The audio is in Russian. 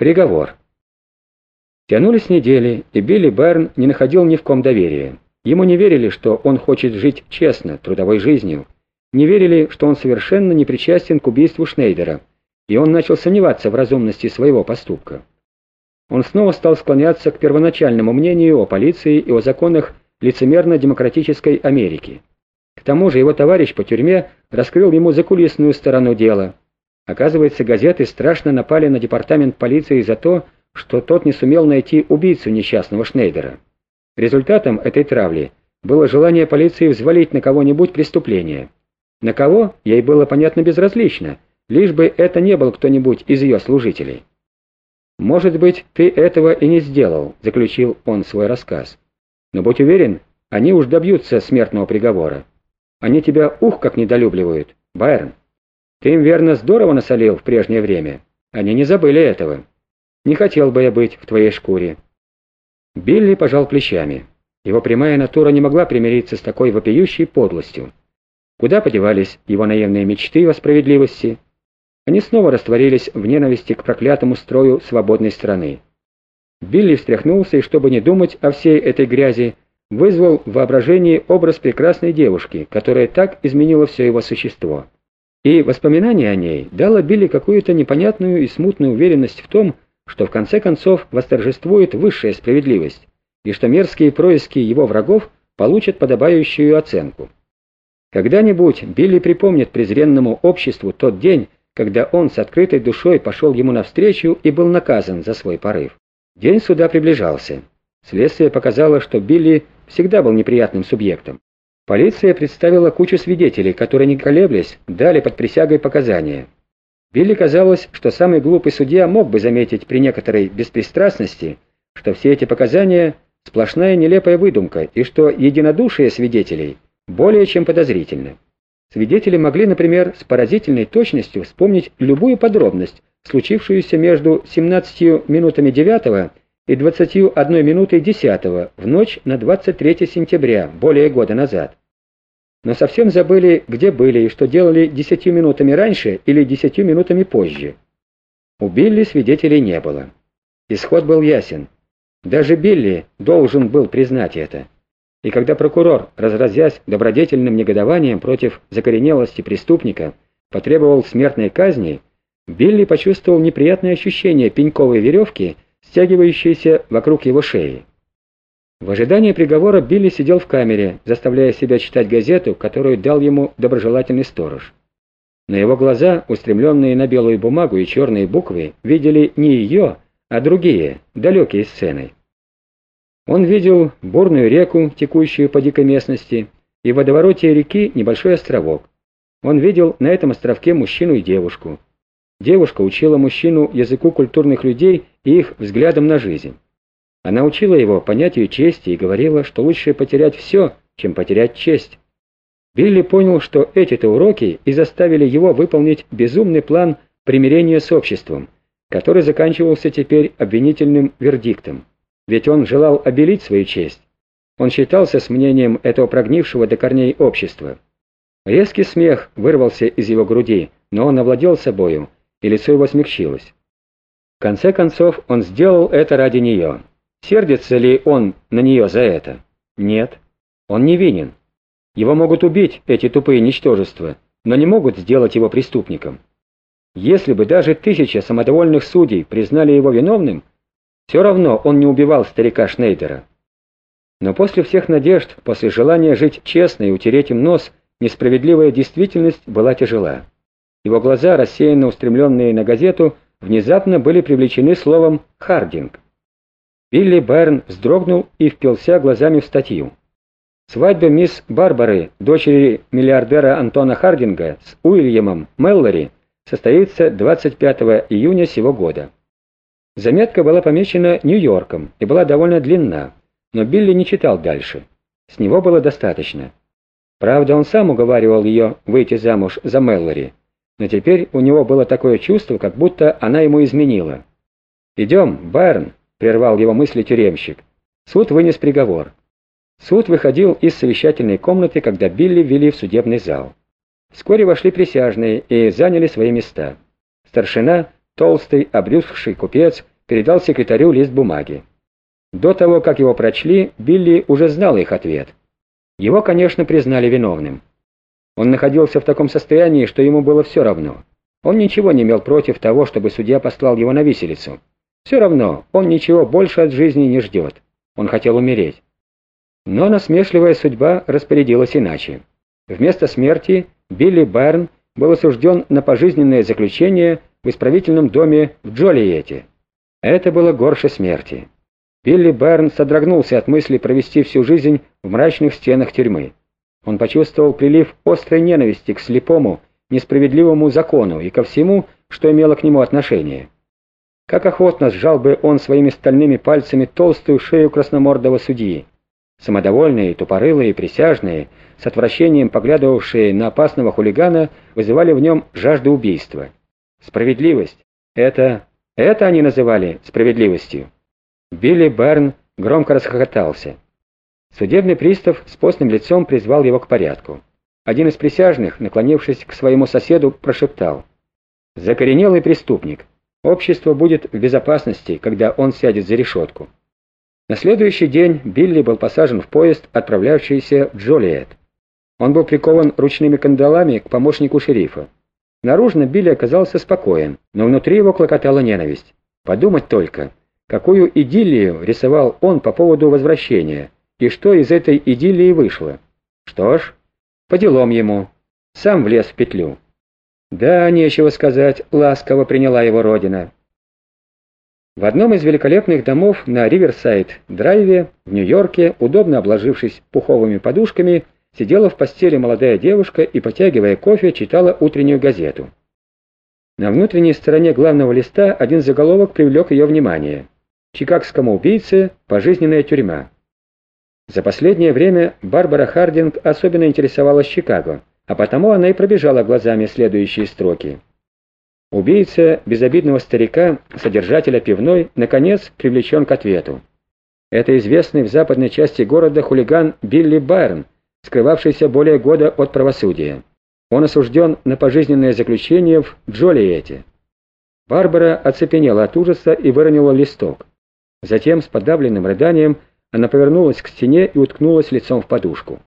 Приговор. Тянулись недели, и Билли Берн не находил ни в ком доверия. Ему не верили, что он хочет жить честно, трудовой жизнью. Не верили, что он совершенно не причастен к убийству Шнейдера, и он начал сомневаться в разумности своего поступка. Он снова стал склоняться к первоначальному мнению о полиции и о законах лицемерно-демократической Америки. К тому же его товарищ по тюрьме раскрыл ему закулисную сторону дела. Оказывается, газеты страшно напали на департамент полиции за то, что тот не сумел найти убийцу несчастного Шнейдера. Результатом этой травли было желание полиции взвалить на кого-нибудь преступление. На кого, ей было понятно безразлично, лишь бы это не был кто-нибудь из ее служителей. «Может быть, ты этого и не сделал», — заключил он свой рассказ. «Но будь уверен, они уж добьются смертного приговора. Они тебя ух как недолюбливают, Байрон. Ты им верно здорово насолил в прежнее время. Они не забыли этого. Не хотел бы я быть в твоей шкуре». Билли пожал плечами. Его прямая натура не могла примириться с такой вопиющей подлостью. Куда подевались его наивные мечты о справедливости? Они снова растворились в ненависти к проклятому строю свободной страны. Билли встряхнулся и, чтобы не думать о всей этой грязи, вызвал в воображении образ прекрасной девушки, которая так изменила все его существо. И воспоминание о ней дало Билли какую-то непонятную и смутную уверенность в том, что в конце концов восторжествует высшая справедливость, и что мерзкие происки его врагов получат подобающую оценку. Когда-нибудь Билли припомнит презренному обществу тот день, когда он с открытой душой пошел ему навстречу и был наказан за свой порыв. День суда приближался. Следствие показало, что Билли всегда был неприятным субъектом. Полиция представила кучу свидетелей, которые, не колеблясь, дали под присягой показания. Билли казалось, что самый глупый судья мог бы заметить при некоторой беспристрастности, что все эти показания – сплошная нелепая выдумка, и что единодушие свидетелей – более чем подозрительно. Свидетели могли, например, с поразительной точностью вспомнить любую подробность, случившуюся между 17 минутами 9 и 21 минутой 10 в ночь на 23 сентября, более года назад. Но совсем забыли, где были и что делали 10 минутами раньше или 10 минутами позже. У Билли свидетелей не было. Исход был ясен. Даже Билли должен был признать это. И когда прокурор, разразясь добродетельным негодованием против закоренелости преступника, потребовал смертной казни, Билли почувствовал неприятное ощущение пеньковой веревки, стягивающейся вокруг его шеи. В ожидании приговора Билли сидел в камере, заставляя себя читать газету, которую дал ему доброжелательный сторож. Но его глаза, устремленные на белую бумагу и черные буквы, видели не ее, а другие, далекие сцены. Он видел бурную реку, текущую по дикой местности, и в водовороте реки небольшой островок. Он видел на этом островке мужчину и девушку. Девушка учила мужчину языку культурных людей и их взглядом на жизнь. Она учила его понятию чести и говорила, что лучше потерять все, чем потерять честь. Билли понял, что эти-то уроки и заставили его выполнить безумный план примирения с обществом, который заканчивался теперь обвинительным вердиктом ведь он желал обелить свою честь. Он считался с мнением этого прогнившего до корней общества. Резкий смех вырвался из его груди, но он овладел собою, и лицо его смягчилось. В конце концов, он сделал это ради нее. Сердится ли он на нее за это? Нет. Он не винен. Его могут убить, эти тупые ничтожества, но не могут сделать его преступником. Если бы даже тысяча самодовольных судей признали его виновным, все равно он не убивал старика Шнейдера. Но после всех надежд, после желания жить честно и утереть им нос, несправедливая действительность была тяжела. Его глаза, рассеянно устремленные на газету, внезапно были привлечены словом «Хардинг». Билли Байрон вздрогнул и впился глазами в статью. Свадьба мисс Барбары, дочери миллиардера Антона Хардинга, с Уильямом Меллори состоится 25 июня сего года. Заметка была помечена Нью-Йорком и была довольно длинна, но Билли не читал дальше. С него было достаточно. Правда, он сам уговаривал ее выйти замуж за Меллори, но теперь у него было такое чувство, как будто она ему изменила. «Идем, Байрон», — прервал его мысли тюремщик. Суд вынес приговор. Суд выходил из совещательной комнаты, когда Билли ввели в судебный зал. Вскоре вошли присяжные и заняли свои места. Старшина толстый, обрюзгший купец передал секретарю лист бумаги. До того, как его прочли, Билли уже знал их ответ. Его, конечно, признали виновным. Он находился в таком состоянии, что ему было все равно. Он ничего не имел против того, чтобы судья послал его на виселицу. Все равно, он ничего больше от жизни не ждет. Он хотел умереть. Но насмешливая судьба распорядилась иначе. Вместо смерти Билли Байрн был осужден на пожизненное заключение в исправительном доме в Джолиете. Это было горше смерти. Билли Байрн содрогнулся от мысли провести всю жизнь в мрачных стенах тюрьмы. Он почувствовал прилив острой ненависти к слепому, несправедливому закону и ко всему, что имело к нему отношение. Как охотно сжал бы он своими стальными пальцами толстую шею красномордого судьи. Самодовольные, тупорылые, присяжные, с отвращением поглядывавшие на опасного хулигана, вызывали в нем жажду убийства. Справедливость — это... это они называли справедливостью. Билли Берн громко расхохотался. Судебный пристав с постным лицом призвал его к порядку. Один из присяжных, наклонившись к своему соседу, прошептал. «Закоренелый преступник. Общество будет в безопасности, когда он сядет за решетку». На следующий день Билли был посажен в поезд, отправлявшийся в Джолиет. Он был прикован ручными кандалами к помощнику шерифа. Наружно Билли оказался спокоен, но внутри его клокотала ненависть. Подумать только, какую идиллию рисовал он по поводу возвращения, и что из этой идиллии вышло. Что ж, по делам ему. Сам влез в петлю. Да, нечего сказать, ласково приняла его родина. В одном из великолепных домов на Риверсайд-драйве в Нью-Йорке, удобно обложившись пуховыми подушками, сидела в постели молодая девушка и, потягивая кофе, читала утреннюю газету. На внутренней стороне главного листа один заголовок привлек ее внимание. «Чикагскому убийце пожизненная тюрьма». За последнее время Барбара Хардинг особенно интересовалась Чикаго, а потому она и пробежала глазами следующие строки. Убийца безобидного старика, содержателя пивной, наконец привлечен к ответу. Это известный в западной части города хулиган Билли Байрон, скрывавшийся более года от правосудия. Он осужден на пожизненное заключение в Джолиете. Барбара оцепенела от ужаса и выронила листок. Затем с подавленным рыданием она повернулась к стене и уткнулась лицом в подушку.